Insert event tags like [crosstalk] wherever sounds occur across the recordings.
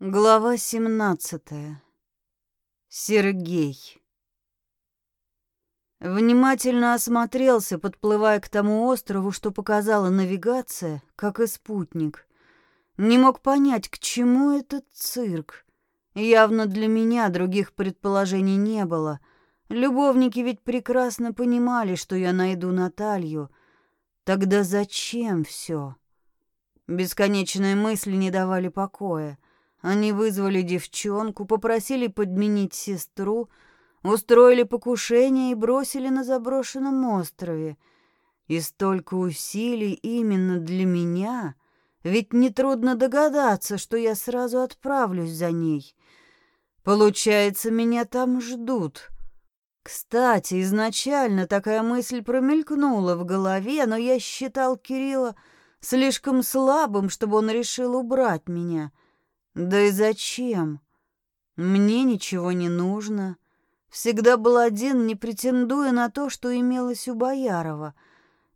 Глава 17. Сергей. Внимательно осмотрелся, подплывая к тому острову, что показала навигация, как и спутник. Не мог понять, к чему этот цирк. Явно для меня других предположений не было. Любовники ведь прекрасно понимали, что я найду Наталью. Тогда зачем все? Бесконечные мысли не давали покоя. Они вызвали девчонку, попросили подменить сестру, устроили покушение и бросили на заброшенном острове. И столько усилий именно для меня, ведь нетрудно догадаться, что я сразу отправлюсь за ней. Получается, меня там ждут. Кстати, изначально такая мысль промелькнула в голове, но я считал Кирилла слишком слабым, чтобы он решил убрать меня — да и зачем? Мне ничего не нужно. Всегда был один, не претендуя на то, что имелось у Боярова.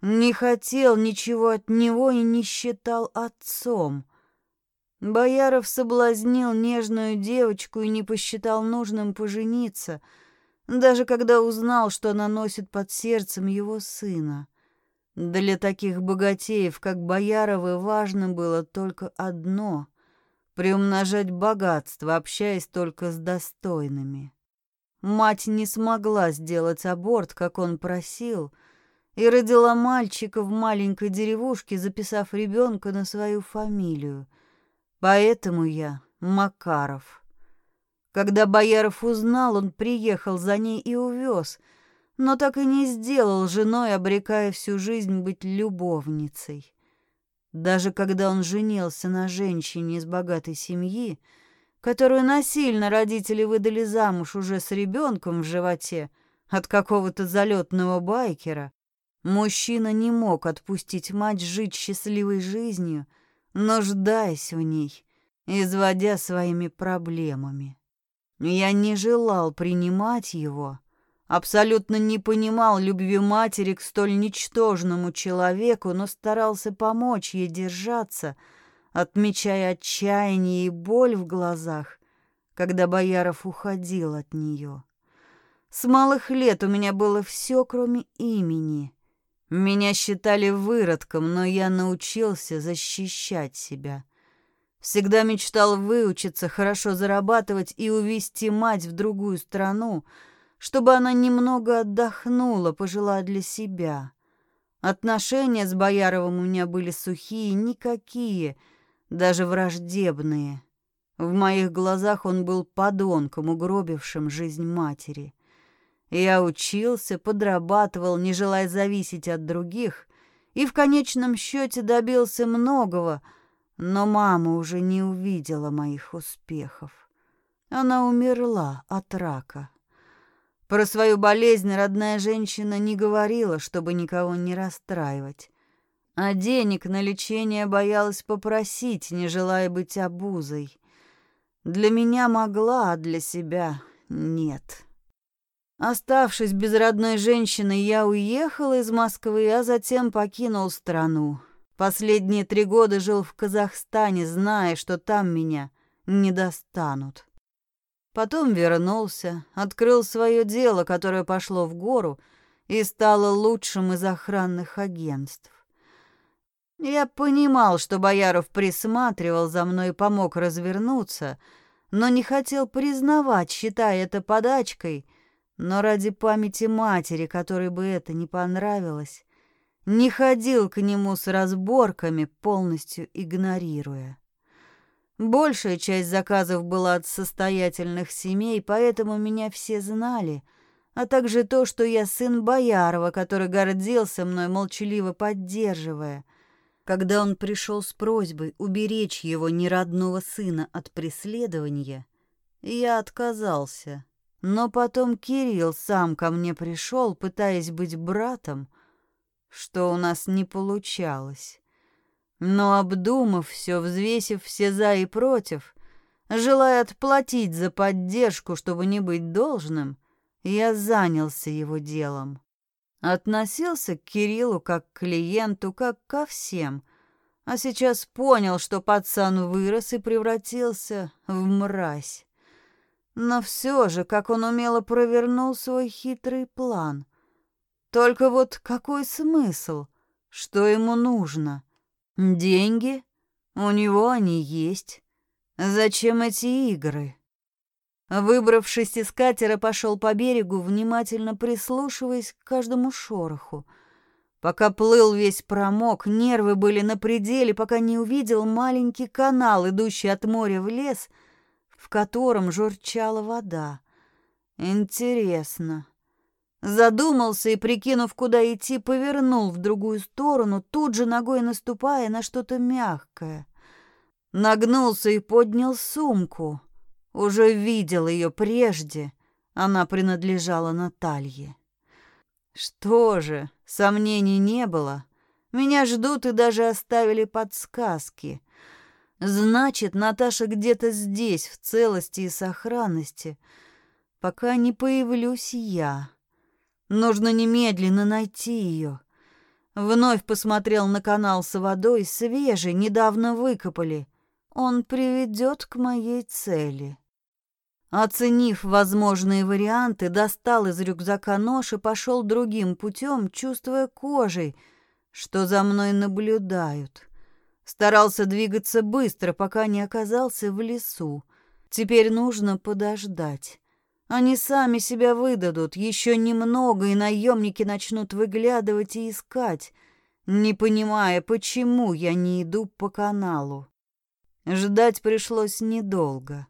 Не хотел ничего от него и не считал отцом. Бояров соблазнил нежную девочку и не посчитал нужным пожениться, даже когда узнал, что она носит под сердцем его сына. Для таких богатеев, как Бояровы, важно было только одно приумножать богатство, общаясь только с достойными. Мать не смогла сделать аборт, как он просил, и родила мальчика в маленькой деревушке, записав ребенка на свою фамилию. Поэтому я Макаров. Когда Бояров узнал, он приехал за ней и увез, но так и не сделал женой, обрекая всю жизнь быть любовницей. Даже когда он женился на женщине из богатой семьи, которую насильно родители выдали замуж уже с ребенком в животе от какого-то залетного байкера, мужчина не мог отпустить мать жить счастливой жизнью, нуждаясь в ней, изводя своими проблемами. Я не желал принимать его, абсолютно не понимал любви матери к столь ничтожному человеку, но старался помочь ей держаться, отмечая отчаяние и боль в глазах, когда Бояров уходил от нее. С малых лет у меня было все, кроме имени. Меня считали выродком, но я научился защищать себя. Всегда мечтал выучиться, хорошо зарабатывать и увезти мать в другую страну — чтобы она немного отдохнула, пожила для себя. Отношения с Бояровым у меня были сухие, никакие, даже враждебные. В моих глазах он был подонком, угробившим жизнь матери. Я учился, подрабатывал, не желая зависеть от других, и в конечном счете добился многого, но мама уже не увидела моих успехов. Она умерла от рака. Про свою болезнь родная женщина не говорила, чтобы никого не расстраивать. А денег на лечение боялась попросить, не желая быть обузой. Для меня могла, а для себя нет. Оставшись без родной женщины, я уехал из Москвы, а затем покинул страну. Последние три года жил в Казахстане, зная, что там меня не достанут. Потом вернулся, открыл свое дело, которое пошло в гору и стало лучшим из охранных агентств. Я понимал, что Бояров присматривал за мной и помог развернуться, но не хотел признавать, считая это подачкой, но ради памяти матери, которой бы это не понравилось, не ходил к нему с разборками, полностью игнорируя. Большая часть заказов была от состоятельных семей, поэтому меня все знали, а также то, что я сын Боярова, который гордился мной, молчаливо поддерживая. Когда он пришел с просьбой уберечь его неродного сына от преследования, я отказался. Но потом Кирилл сам ко мне пришел, пытаясь быть братом, что у нас не получалось. Но обдумав все, взвесив все за и против, желая отплатить за поддержку, чтобы не быть должным, я занялся его делом. Относился к Кириллу как к клиенту, как ко всем, а сейчас понял, что пацан вырос и превратился в мразь. Но все же, как он умело провернул свой хитрый план. Только вот какой смысл? Что ему нужно? Деньги? У него они есть. Зачем эти игры? Выбравшись из катера, пошел по берегу, внимательно прислушиваясь к каждому шороху. Пока плыл весь промок, нервы были на пределе, пока не увидел маленький канал, идущий от моря в лес, в котором журчала вода. Интересно, Задумался и, прикинув, куда идти, повернул в другую сторону, тут же ногой наступая на что-то мягкое. Нагнулся и поднял сумку. Уже видел ее прежде. Она принадлежала Наталье. Что же, сомнений не было. Меня ждут и даже оставили подсказки. Значит, Наташа где-то здесь, в целости и сохранности, пока не появлюсь я. Нужно немедленно найти ее. Вновь посмотрел на канал с водой, свежий, недавно выкопали. Он приведет к моей цели. Оценив возможные варианты, достал из рюкзака нож и пошел другим путем, чувствуя кожей, что за мной наблюдают. Старался двигаться быстро, пока не оказался в лесу. Теперь нужно подождать. Они сами себя выдадут, еще немного, и наемники начнут выглядывать и искать, не понимая, почему я не иду по каналу. Ждать пришлось недолго.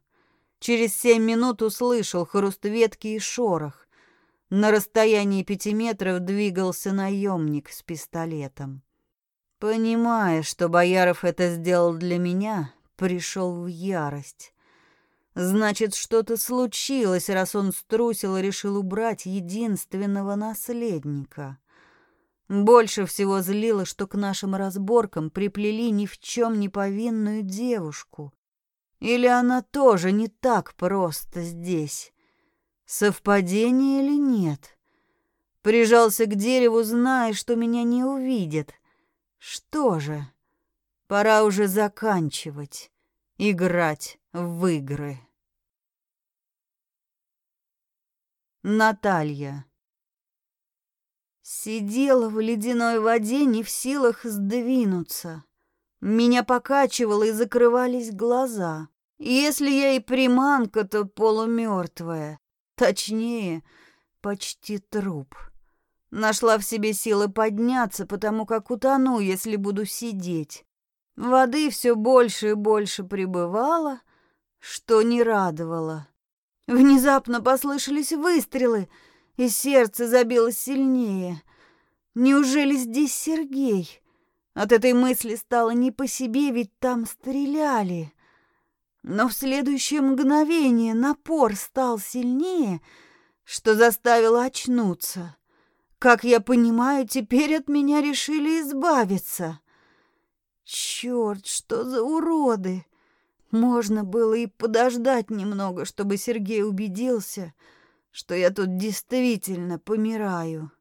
Через семь минут услышал хруст ветки и шорох. На расстоянии пяти метров двигался наемник с пистолетом. Понимая, что Бояров это сделал для меня, пришел в ярость. Значит, что-то случилось, раз он струсил и решил убрать единственного наследника. Больше всего злило, что к нашим разборкам приплели ни в чем не повинную девушку. Или она тоже не так просто здесь? Совпадение или нет? Прижался к дереву, зная, что меня не увидят. Что же, пора уже заканчивать играть в игры. Наталья Сидела в ледяной воде, не в силах сдвинуться. Меня покачивало и закрывались глаза. Если я и приманка, то полумертвая. Точнее, почти труп. Нашла в себе силы подняться, потому как утону, если буду сидеть. Воды все больше и больше прибывало, что не радовало. Внезапно послышались выстрелы, и сердце забилось сильнее. Неужели здесь Сергей? От этой мысли стало не по себе, ведь там стреляли. Но в следующее мгновение напор стал сильнее, что заставило очнуться. Как я понимаю, теперь от меня решили избавиться. Черт, что за уроды! Можно было и подождать немного, чтобы Сергей убедился, что я тут действительно помираю.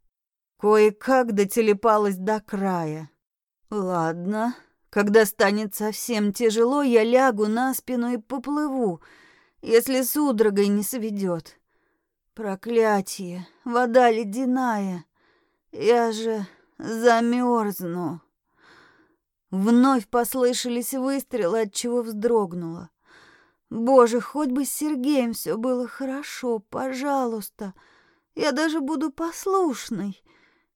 Кое-как дотелепалась до края. Ладно, когда станет совсем тяжело, я лягу на спину и поплыву, если судорогой не сведет. Проклятие, вода ледяная, я же замерзну. Вновь послышались выстрелы, от чего вздрогнула. Боже, хоть бы с Сергеем все было хорошо, пожалуйста. Я даже буду послушной,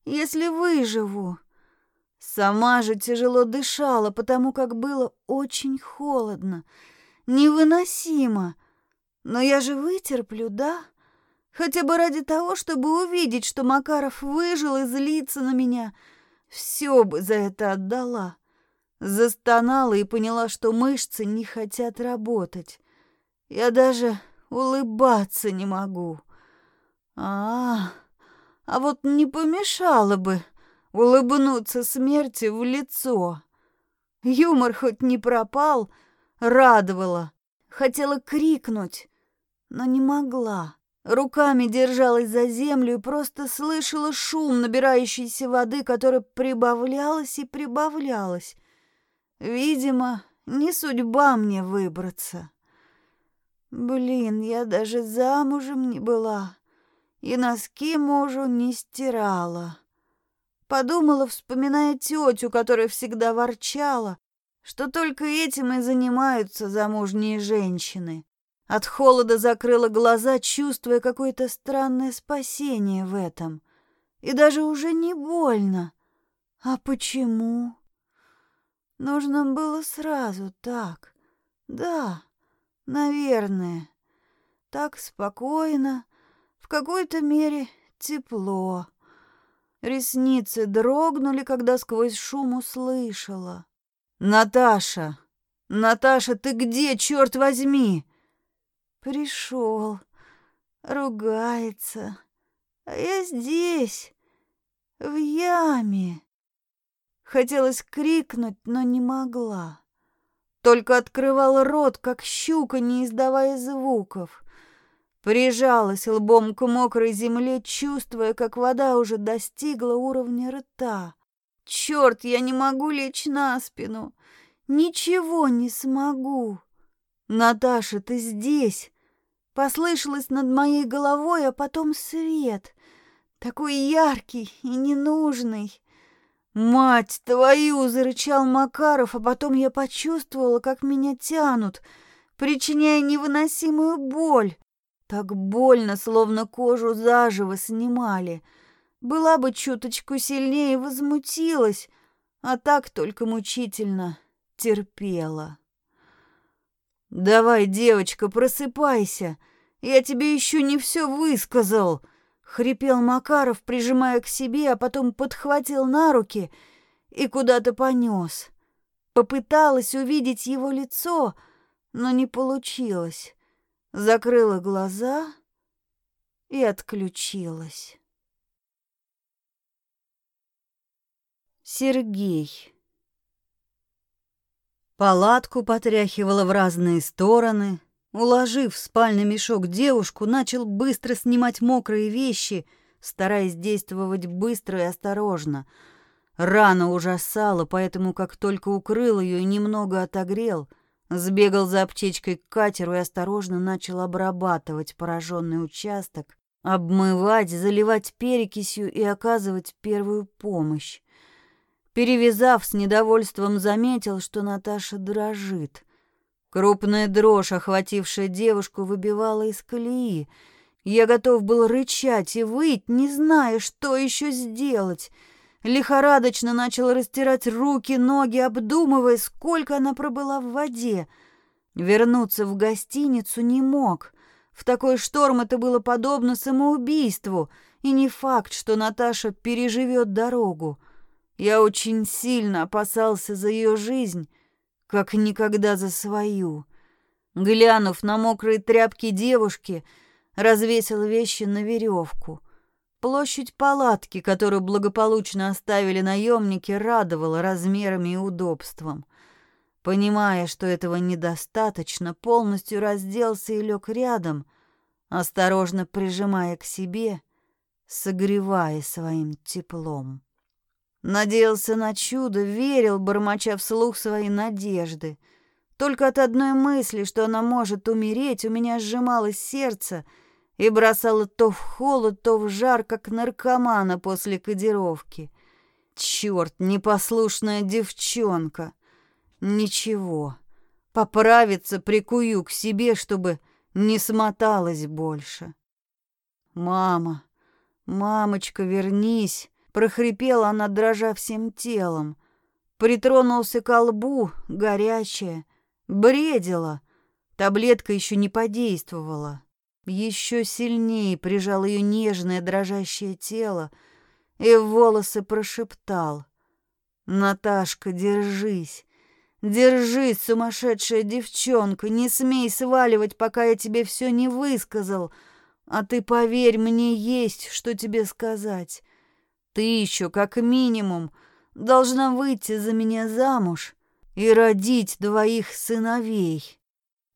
если выживу. Сама же тяжело дышала, потому как было очень холодно, невыносимо. Но я же вытерплю, да? Хотя бы ради того, чтобы увидеть, что Макаров выжил и злится на меня. Все бы за это отдала. Застонала и поняла, что мышцы не хотят работать. Я даже улыбаться не могу. А, а вот не помешало бы улыбнуться смерти в лицо. Юмор хоть не пропал, радовало. Хотела крикнуть, но не могла. Руками держалась за землю и просто слышала шум набирающейся воды, которая прибавлялась и прибавлялась. Видимо, не судьба мне выбраться. Блин, я даже замужем не была и носки мужу не стирала. Подумала, вспоминая тетю, которая всегда ворчала, что только этим и занимаются замужние женщины. От холода закрыла глаза, чувствуя какое-то странное спасение в этом. И даже уже не больно. А почему? Нужно было сразу так. Да, наверное. Так спокойно, в какой-то мере тепло. Ресницы дрогнули, когда сквозь шум услышала. «Наташа! Наташа, ты где, черт возьми?» «Пришел. Ругается. А я здесь, в яме». Хотелось крикнуть, но не могла. Только открывала рот, как щука, не издавая звуков. Прижалась лбом к мокрой земле, чувствуя, как вода уже достигла уровня рта. Черт, я не могу лечь на спину. Ничего не смогу. Наташа, ты здесь? Послышалось над моей головой, а потом свет. Такой яркий и ненужный. «Мать твою!» — зарычал Макаров, а потом я почувствовала, как меня тянут, причиняя невыносимую боль. Так больно, словно кожу заживо снимали. Была бы чуточку сильнее, возмутилась, а так только мучительно терпела. «Давай, девочка, просыпайся, я тебе еще не все высказал», — хрипел Макаров, прижимая к себе, а потом подхватил на руки и куда-то понес. Попыталась увидеть его лицо, но не получилось закрыла глаза и отключилась. Сергей. Палатку потряхивала в разные стороны. Уложив в спальный мешок девушку, начал быстро снимать мокрые вещи, стараясь действовать быстро и осторожно. Рана ужасала, поэтому как только укрыл ее и немного отогрел — Сбегал за аптечкой к катеру и осторожно начал обрабатывать пораженный участок, обмывать, заливать перекисью и оказывать первую помощь. Перевязав, с недовольством заметил, что Наташа дрожит. Крупная дрожь, охватившая девушку, выбивала из колеи. Я готов был рычать и выть, не зная, что еще сделать — Лихорадочно начал растирать руки, ноги, обдумывая, сколько она пробыла в воде. Вернуться в гостиницу не мог. В такой шторм это было подобно самоубийству, и не факт, что Наташа переживет дорогу. Я очень сильно опасался за ее жизнь, как никогда за свою. Глянув на мокрые тряпки девушки, развесил вещи на веревку. Площадь палатки, которую благополучно оставили наемники, радовала размерами и удобством. Понимая, что этого недостаточно, полностью разделся и лег рядом, осторожно прижимая к себе, согревая своим теплом. Надеялся на чудо, верил, бормоча вслух свои надежды. Только от одной мысли, что она может умереть, у меня сжималось сердце — и бросала то в холод, то в жар, как наркомана после кодировки. Черт, непослушная девчонка. Ничего, поправиться прикую к себе, чтобы не смоталась больше. «Мама, мамочка, вернись!» — прохрипела она, дрожа всем телом. Притронулся к лбу, горячая, бредила. Таблетка еще не подействовала еще сильнее прижал ее нежное дрожащее тело и в волосы прошептал. «Наташка, держись! Держись, сумасшедшая девчонка! Не смей сваливать, пока я тебе все не высказал! А ты поверь, мне есть, что тебе сказать. Ты еще, как минимум, должна выйти за меня замуж и родить двоих сыновей».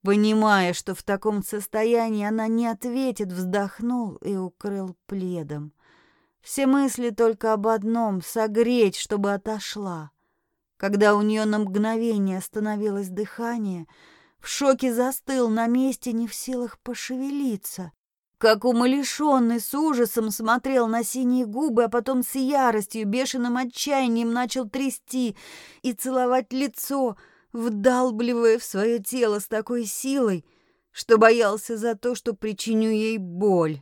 Понимая, что в таком состоянии она не ответит, вздохнул и укрыл пледом. Все мысли только об одном — согреть, чтобы отошла. Когда у нее на мгновение остановилось дыхание, в шоке застыл на месте, не в силах пошевелиться. Как умалишенный с ужасом смотрел на синие губы, а потом с яростью, бешеным отчаянием начал трясти и целовать лицо, вдалбливая в свое тело с такой силой, что боялся за то, что причиню ей боль.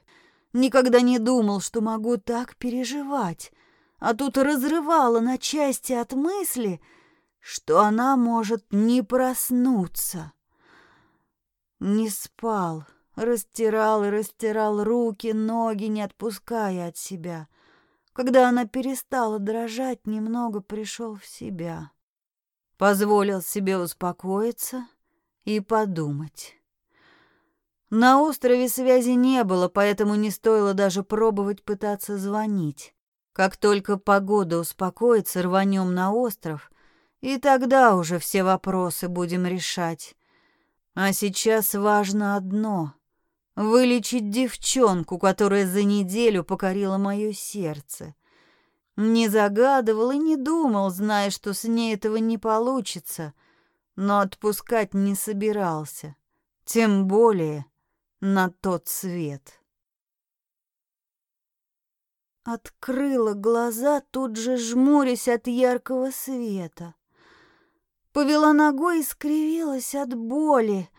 Никогда не думал, что могу так переживать, а тут разрывало на части от мысли, что она может не проснуться. Не спал, растирал и растирал руки, ноги, не отпуская от себя. Когда она перестала дрожать, немного пришел в себя. Позволил себе успокоиться и подумать. На острове связи не было, поэтому не стоило даже пробовать пытаться звонить. Как только погода успокоится, рванем на остров, и тогда уже все вопросы будем решать. А сейчас важно одно — вылечить девчонку, которая за неделю покорила мое сердце. Не загадывал и не думал, зная, что с ней этого не получится, но отпускать не собирался. Тем более на тот свет. Открыла глаза, тут же жмурясь от яркого света. Повела ногой и скривилась от боли.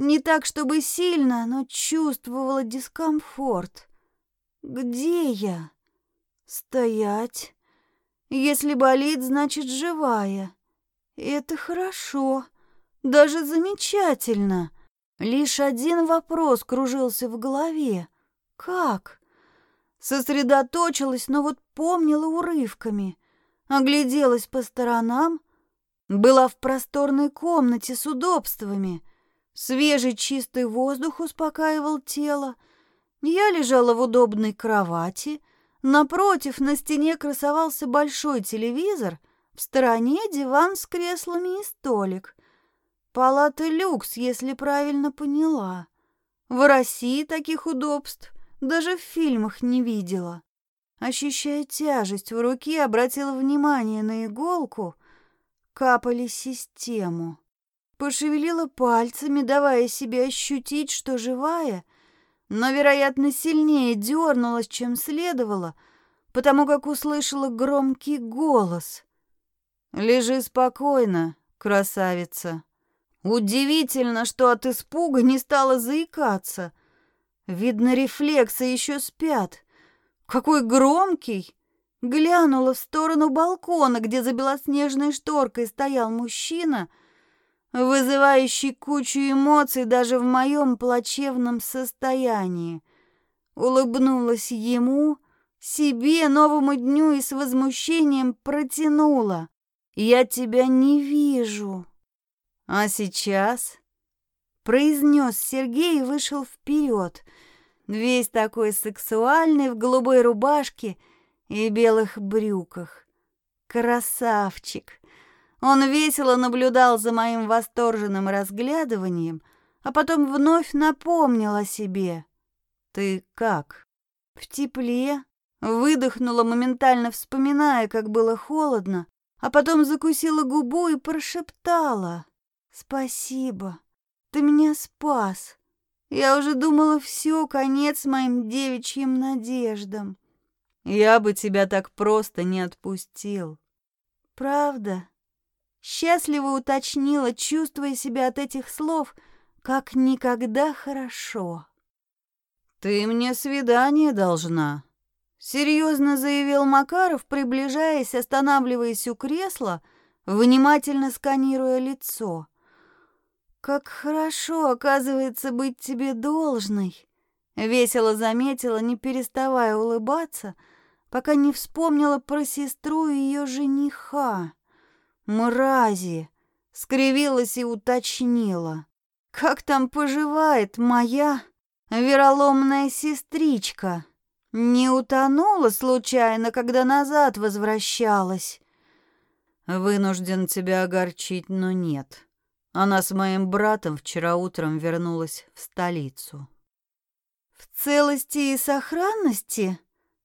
Не так, чтобы сильно, но чувствовала дискомфорт. Где я? Стоять. Если болит, значит живая. Это хорошо, даже замечательно. Лишь один вопрос кружился в голове. Как? Сосредоточилась, но вот помнила урывками. Огляделась по сторонам. Была в просторной комнате с удобствами. Свежий чистый воздух успокаивал тело. Я лежала в удобной кровати. Напротив на стене красовался большой телевизор. В стороне диван с креслами и столик. Палата люкс, если правильно поняла. В России таких удобств даже в фильмах не видела. Ощущая тяжесть в руке, обратила внимание на иголку, капали систему. Пошевелила пальцами, давая себе ощутить, что живая, но, вероятно, сильнее дернулась, чем следовало, потому как услышала громкий голос. «Лежи спокойно, красавица». Удивительно, что от испуга не стала заикаться. Видно, рефлексы еще спят. Какой громкий! Глянула в сторону балкона, где за белоснежной шторкой стоял мужчина, вызывающий кучу эмоций даже в моем плачевном состоянии. Улыбнулась ему, себе, новому дню и с возмущением протянула. «Я тебя не вижу». А сейчас произнес Сергей и вышел вперед, весь такой сексуальный в голубой рубашке и белых брюках. Красавчик! Он весело наблюдал за моим восторженным разглядыванием, а потом вновь напомнил о себе. «Ты как?» «В тепле», выдохнула, моментально вспоминая, как было холодно, а потом закусила губу и прошептала. «Спасибо, ты меня спас. Я уже думала, все, конец моим девичьим надеждам. Я бы тебя так просто не отпустил». «Правда?» Счастливо уточнила, чувствуя себя от этих слов как никогда хорошо. «Ты мне свидание должна», — серьезно заявил Макаров, приближаясь, останавливаясь у кресла, внимательно сканируя лицо. «Как хорошо, оказывается, быть тебе должной!» Весело заметила, не переставая улыбаться, пока не вспомнила про сестру и ее жениха. «Мрази!» — скривилась и уточнила. «Как там поживает моя вероломная сестричка? Не утонула случайно, когда назад возвращалась?» «Вынужден тебя огорчить, но нет», она с моим братом вчера утром вернулась в столицу. В целости и сохранности?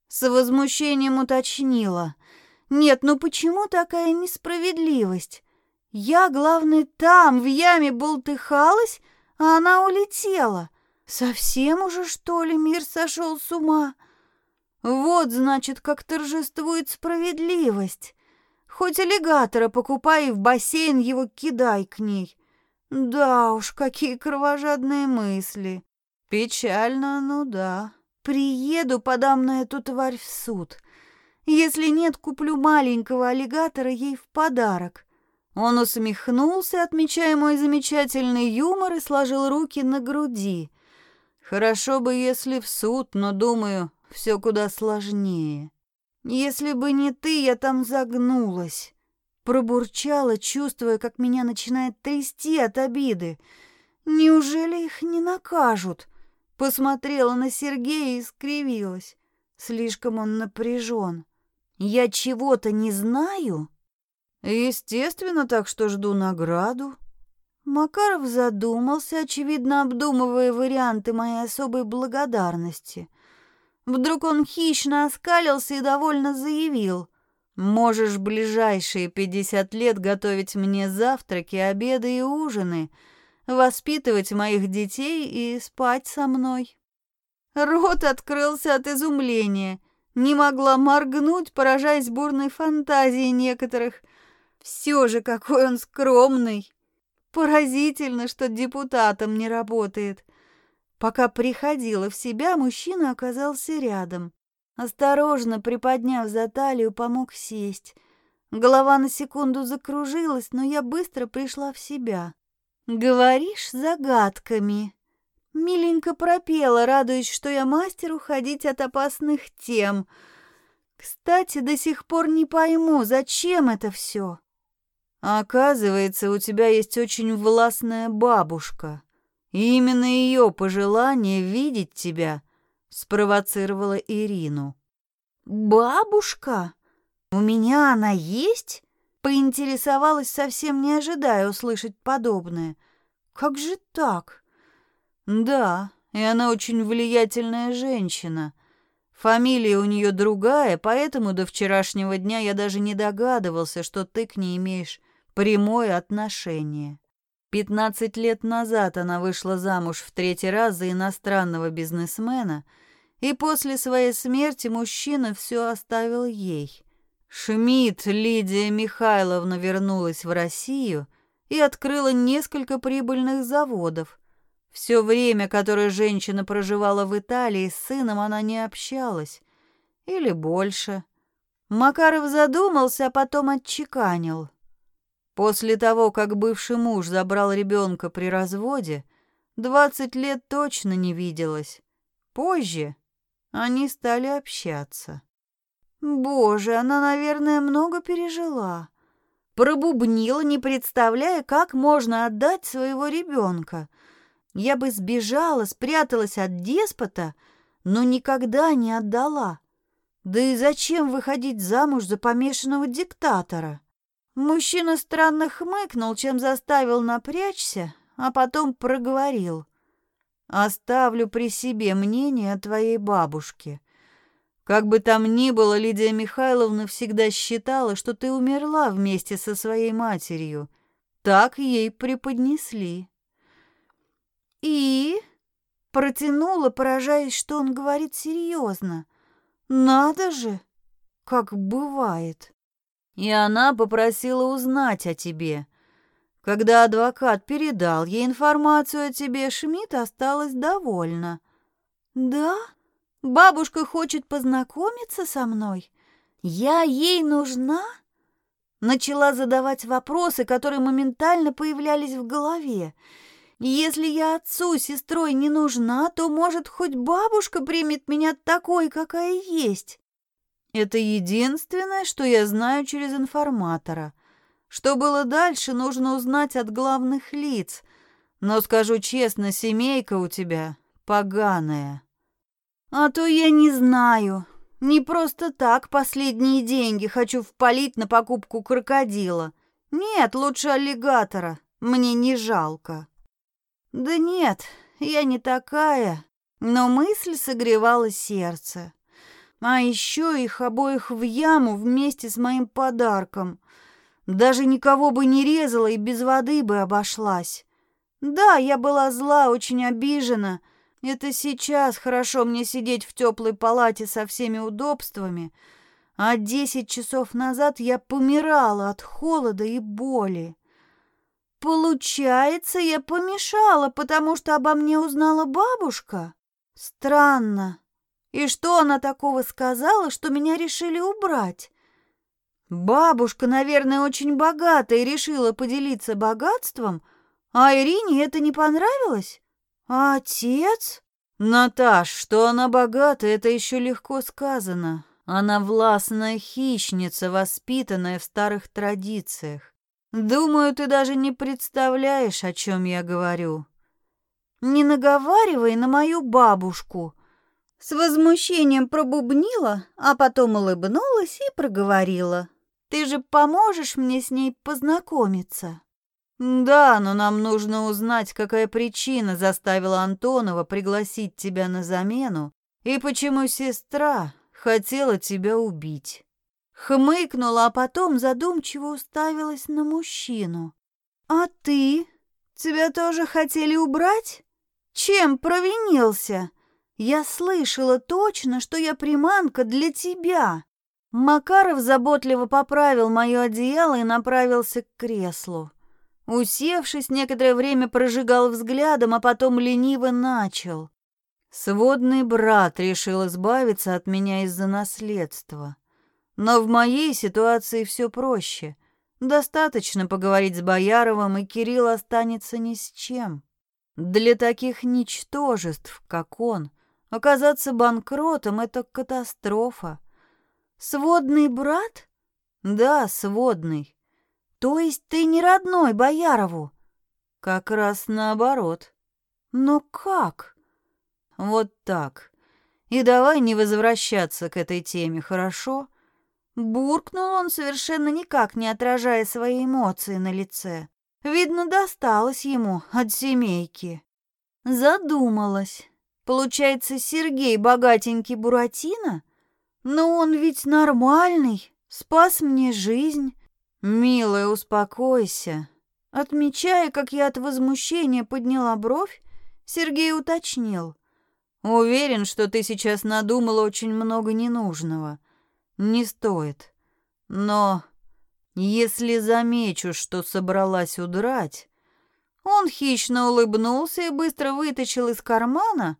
С возмущением уточнила. Нет, ну почему такая несправедливость? Я, главное, там, в яме болтыхалась, а она улетела. Совсем уже, что ли, мир сошел с ума? Вот, значит, как торжествует справедливость. Хоть аллигатора покупай и в бассейн его кидай к ней. Да уж, какие кровожадные мысли. Печально, ну да. Приеду, подам на эту тварь в суд. Если нет, куплю маленького аллигатора ей в подарок. Он усмехнулся, отмечая мой замечательный юмор, и сложил руки на груди. Хорошо бы, если в суд, но, думаю, все куда сложнее. Если бы не ты, я там загнулась. Пробурчала, чувствуя, как меня начинает трясти от обиды. Неужели их не накажут? Посмотрела на Сергея и скривилась. Слишком он напряжен. Я чего-то не знаю? Естественно, так что жду награду. Макаров задумался, очевидно обдумывая варианты моей особой благодарности. Вдруг он хищно оскалился и довольно заявил. «Можешь ближайшие пятьдесят лет готовить мне завтраки, обеды и ужины, воспитывать моих детей и спать со мной». Рот открылся от изумления. Не могла моргнуть, поражаясь бурной фантазией некоторых. Все же какой он скромный. Поразительно, что депутатом не работает. Пока приходила в себя, мужчина оказался рядом. Осторожно приподняв за талию, помог сесть. Голова на секунду закружилась, но я быстро пришла в себя. «Говоришь загадками», Миленько пропела, радуясь, что я мастер уходить от опасных тем. Кстати, до сих пор не пойму, зачем это все. Оказывается, у тебя есть очень властная бабушка. И именно ее пожелание видеть тебя спровоцировало Ирину. «Бабушка? У меня она есть?» Поинтересовалась, совсем не ожидая услышать подобное. «Как же так?» Да, и она очень влиятельная женщина. Фамилия у нее другая, поэтому до вчерашнего дня я даже не догадывался, что ты к ней имеешь прямое отношение. Пятнадцать лет назад она вышла замуж в третий раз за иностранного бизнесмена, и после своей смерти мужчина все оставил ей. Шмидт Лидия Михайловна вернулась в Россию и открыла несколько прибыльных заводов – все время, которое женщина проживала в Италии, с сыном она не общалась. Или больше. Макаров задумался, а потом отчеканил. После того, как бывший муж забрал ребенка при разводе, двадцать лет точно не виделась. Позже они стали общаться. Боже, она, наверное, много пережила. Пробубнила, не представляя, как можно отдать своего ребенка — я бы сбежала, спряталась от деспота, но никогда не отдала. Да и зачем выходить замуж за помешанного диктатора? Мужчина странно хмыкнул, чем заставил напрячься, а потом проговорил. «Оставлю при себе мнение о твоей бабушке. Как бы там ни было, Лидия Михайловна всегда считала, что ты умерла вместе со своей матерью. Так ей преподнесли». «И?» Протянула, поражаясь, что он говорит серьезно. «Надо же! Как бывает!» И она попросила узнать о тебе. Когда адвокат передал ей информацию о тебе, Шмидт осталась довольна. «Да? Бабушка хочет познакомиться со мной? Я ей нужна?» Начала задавать вопросы, которые моментально появлялись в голове. Если я отцу сестрой не нужна, то, может, хоть бабушка примет меня такой, какая есть. Это единственное, что я знаю через информатора. Что было дальше, нужно узнать от главных лиц. Но скажу честно, семейка у тебя поганая. А то я не знаю. Не просто так последние деньги хочу впалить на покупку крокодила. Нет, лучше аллигатора. Мне не жалко. Да нет, я не такая, но мысль согревала сердце. А еще их обоих в яму вместе с моим подарком. Даже никого бы не резала и без воды бы обошлась. Да, я была зла, очень обижена. Это сейчас хорошо мне сидеть в теплой палате со всеми удобствами, а десять часов назад я помирала от холода и боли. Получается, я помешала, потому что обо мне узнала бабушка? Странно. И что она такого сказала, что меня решили убрать? Бабушка, наверное, очень богата и решила поделиться богатством, а Ирине это не понравилось? А отец? Наташ, что она богата, это еще легко сказано. Она властная хищница, воспитанная в старых традициях. Думаю, ты даже не представляешь, о чем я говорю. Не наговаривай на мою бабушку. С возмущением пробубнила, а потом улыбнулась и проговорила. Ты же поможешь мне с ней познакомиться? Да, но нам нужно узнать, какая причина заставила Антонова пригласить тебя на замену и почему сестра хотела тебя убить. Хмыкнула, а потом задумчиво уставилась на мужчину. А ты? Тебя тоже хотели убрать? Чем провинился? Я слышала точно, что я приманка для тебя. Макаров заботливо поправил мое одеяло и направился к креслу. Усевшись, некоторое время прожигал взглядом, а потом лениво начал. Сводный брат решил избавиться от меня из-за наследства. Но в моей ситуации все проще. Достаточно поговорить с Бояровым, и Кирилл останется ни с чем. Для таких ничтожеств, как он, оказаться банкротом — это катастрофа. Сводный брат? Да, сводный. То есть ты не родной Боярову? Как раз наоборот. Но как? Вот так. И давай не возвращаться к этой теме, хорошо? Буркнул он, совершенно никак не отражая свои эмоции на лице. Видно, досталось ему от семейки. Задумалась. Получается, Сергей богатенький Буратино? Но он ведь нормальный, спас мне жизнь. Милая, успокойся. Отмечая, как я от возмущения подняла бровь, Сергей уточнил. Уверен, что ты сейчас надумала очень много ненужного. Не стоит. Но если замечу, что собралась удрать... Он хищно улыбнулся и быстро вытащил из кармана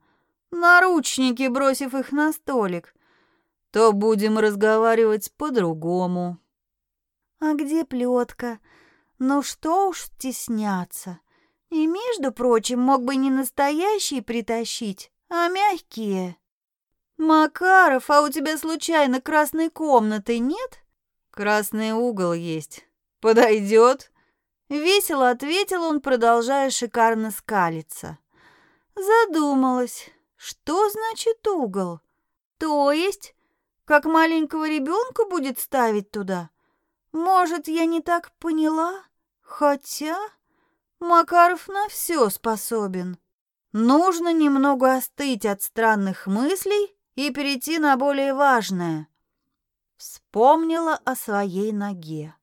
наручники, бросив их на столик то будем разговаривать по-другому. А где плетка? Ну что уж стесняться. И, между прочим, мог бы не настоящие притащить, а мягкие. Макаров, а у тебя случайно красной комнаты нет? Красный угол есть. Подойдет? Весело ответил он, продолжая шикарно скалиться. Задумалась, что значит угол? То есть как маленького ребенка будет ставить туда? Может, я не так поняла? Хотя Макаров на все способен. Нужно немного остыть от странных мыслей и перейти на более важное. Вспомнила о своей ноге.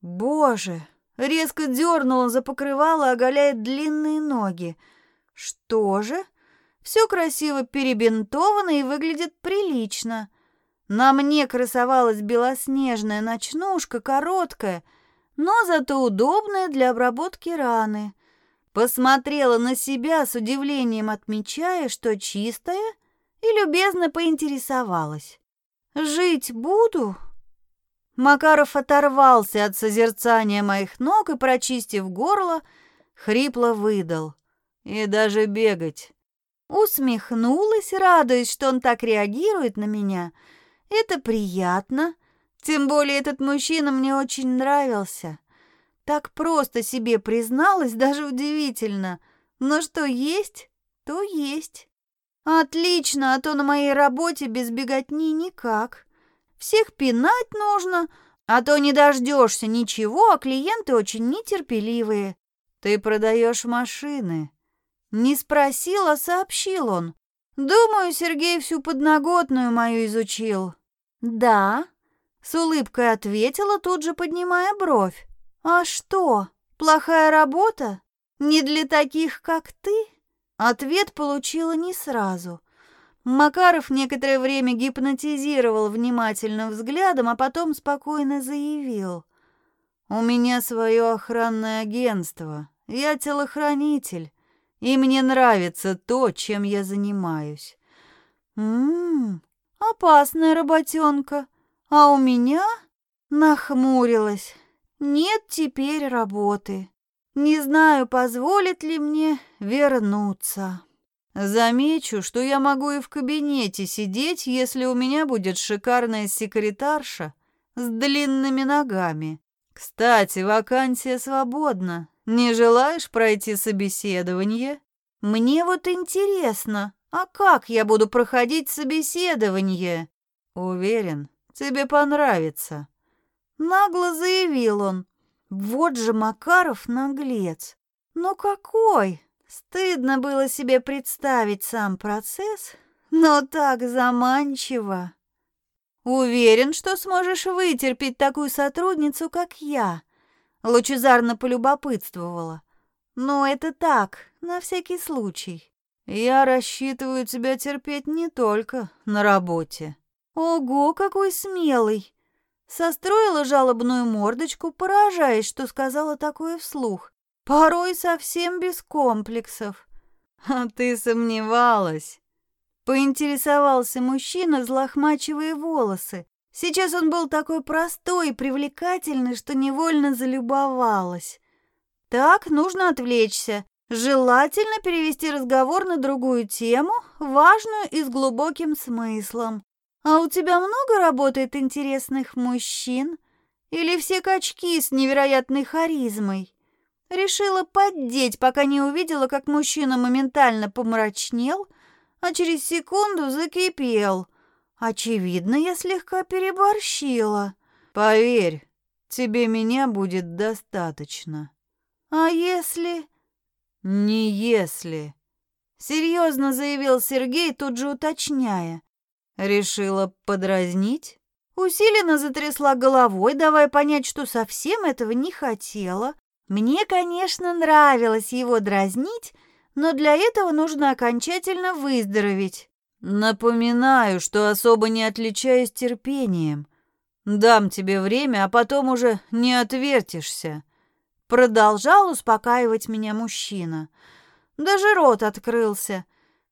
Боже, резко дернула за покрывало, оголяя длинные ноги. Что же? Все красиво перебинтовано и выглядит прилично. На мне красовалась белоснежная ночнушка, короткая, но зато удобная для обработки раны. Посмотрела на себя с удивлением, отмечая, что чистая, и любезно поинтересовалась. «Жить буду?» Макаров оторвался от созерцания моих ног и, прочистив горло, хрипло выдал. «И даже бегать». Усмехнулась, радуясь, что он так реагирует на меня — это приятно. Тем более этот мужчина мне очень нравился. Так просто себе призналась, даже удивительно. Но что есть, то есть. Отлично, а то на моей работе без беготни никак. Всех пинать нужно, а то не дождешься ничего, а клиенты очень нетерпеливые. Ты продаешь машины. Не спросил, а сообщил он. Думаю, Сергей всю подноготную мою изучил. Да, с улыбкой ответила, тут же поднимая бровь. А что, плохая работа? Не для таких, как ты? Ответ получила не сразу. Макаров некоторое время гипнотизировал внимательным взглядом, а потом спокойно заявил. «У меня свое охранное агентство. Я телохранитель, и мне нравится то, чем я занимаюсь». «М-м, опасная работенка. А у меня...» Нахмурилась. «Нет теперь работы. Не знаю, позволит ли мне вернуться». Замечу, что я могу и в кабинете сидеть, если у меня будет шикарная секретарша с длинными ногами. Кстати, вакансия свободна. Не желаешь пройти собеседование? Мне вот интересно, а как я буду проходить собеседование? Уверен, тебе понравится. Нагло заявил он. Вот же Макаров наглец. Но какой? Стыдно было себе представить сам процесс, но так заманчиво. Уверен, что сможешь вытерпеть такую сотрудницу, как я. Лучезарно полюбопытствовала. Но это так, на всякий случай. Я рассчитываю тебя терпеть не только на работе. Ого, какой смелый! Состроила жалобную мордочку, поражаясь, что сказала такое вслух. Порой совсем без комплексов. [laughs] А ты сомневалась? Поинтересовался мужчина, взлохмачивая волосы. Сейчас он был такой простой и привлекательный, что невольно залюбовалась. Так, нужно отвлечься. Желательно перевести разговор на другую тему, важную и с глубоким смыслом. А у тебя много работает интересных мужчин? Или все качки с невероятной харизмой? Решила поддеть, пока не увидела, как мужчина моментально помрачнел, а через секунду закипел. Очевидно, я слегка переборщила. Поверь, тебе меня будет достаточно. А если... Не если... Серьезно заявил Сергей, тут же уточняя. Решила подразнить? Усиленно затрясла головой, давая понять, что совсем этого не хотела. Мне, конечно, нравилось его дразнить, но для этого нужно окончательно выздороветь. Напоминаю, что особо не отличаюсь терпением. Дам тебе время, а потом уже не отвертишься. Продолжал успокаивать меня мужчина. Даже рот открылся.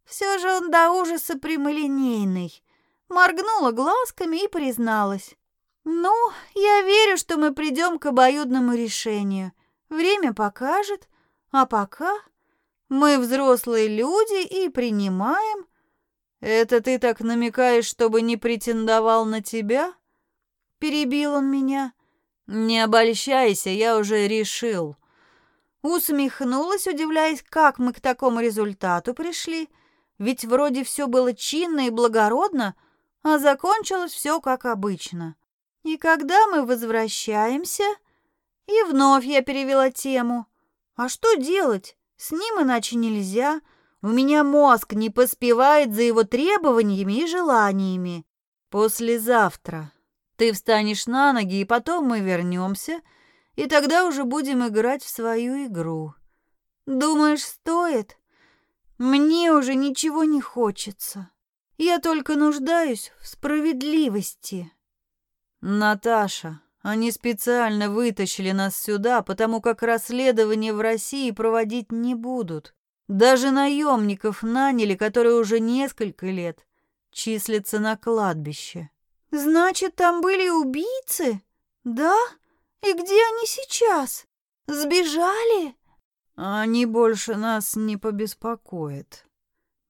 Все же он до ужаса прямолинейный. Моргнула глазками и призналась. «Ну, я верю, что мы придем к обоюдному решению. Время покажет, а пока мы взрослые люди и принимаем. Это ты так намекаешь, чтобы не претендовал на тебя? Перебил он меня. Не обольщайся, я уже решил. Усмехнулась, удивляясь, как мы к такому результату пришли. Ведь вроде все было чинно и благородно, а закончилось все как обычно. И когда мы возвращаемся, и вновь я перевела тему. А что делать? С ним иначе нельзя. У меня мозг не поспевает за его требованиями и желаниями. Послезавтра ты встанешь на ноги, и потом мы вернемся, и тогда уже будем играть в свою игру. Думаешь, стоит? Мне уже ничего не хочется. Я только нуждаюсь в справедливости. Наташа, они специально вытащили нас сюда, потому как расследование в России проводить не будут. Даже наемников наняли, которые уже несколько лет числятся на кладбище. Значит, там были убийцы? Да? И где они сейчас? Сбежали? Они больше нас не побеспокоят.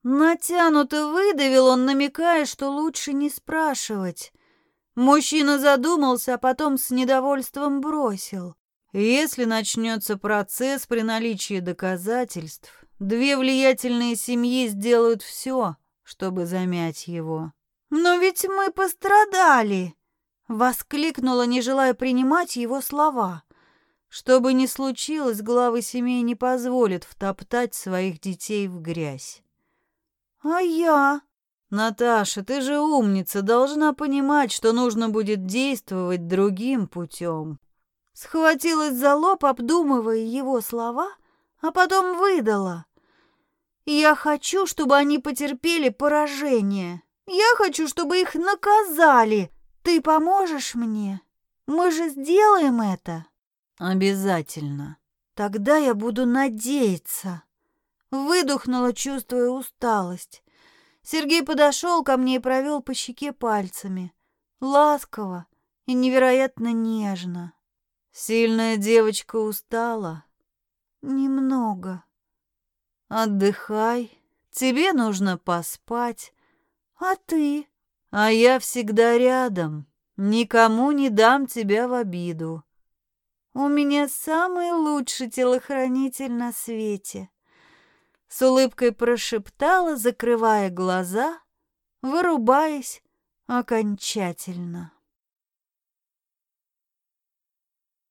Натянуто выдавил он, намекая, что лучше не спрашивать. Мужчина задумался, а потом с недовольством бросил. Если начнется процесс при наличии доказательств, две влиятельные семьи сделают все, чтобы замять его. «Но ведь мы пострадали!» — воскликнула, не желая принимать его слова. Что бы ни случилось, главы семей не позволят втоптать своих детей в грязь. А я? Наташа, ты же умница, должна понимать, что нужно будет действовать другим путем. Схватилась за лоб, обдумывая его слова, а потом выдала. Я хочу, чтобы они потерпели поражение. Я хочу, чтобы их наказали. Ты поможешь мне? Мы же сделаем это. Обязательно. Тогда я буду надеяться. Выдохнула, чувствуя усталость. Сергей подошел ко мне и провел по щеке пальцами. Ласково и невероятно нежно. Сильная девочка устала? Немного. Отдыхай. Тебе нужно поспать. А ты? А я всегда рядом. Никому не дам тебя в обиду. У меня самый лучший телохранитель на свете. С улыбкой прошептала, закрывая глаза, вырубаясь окончательно.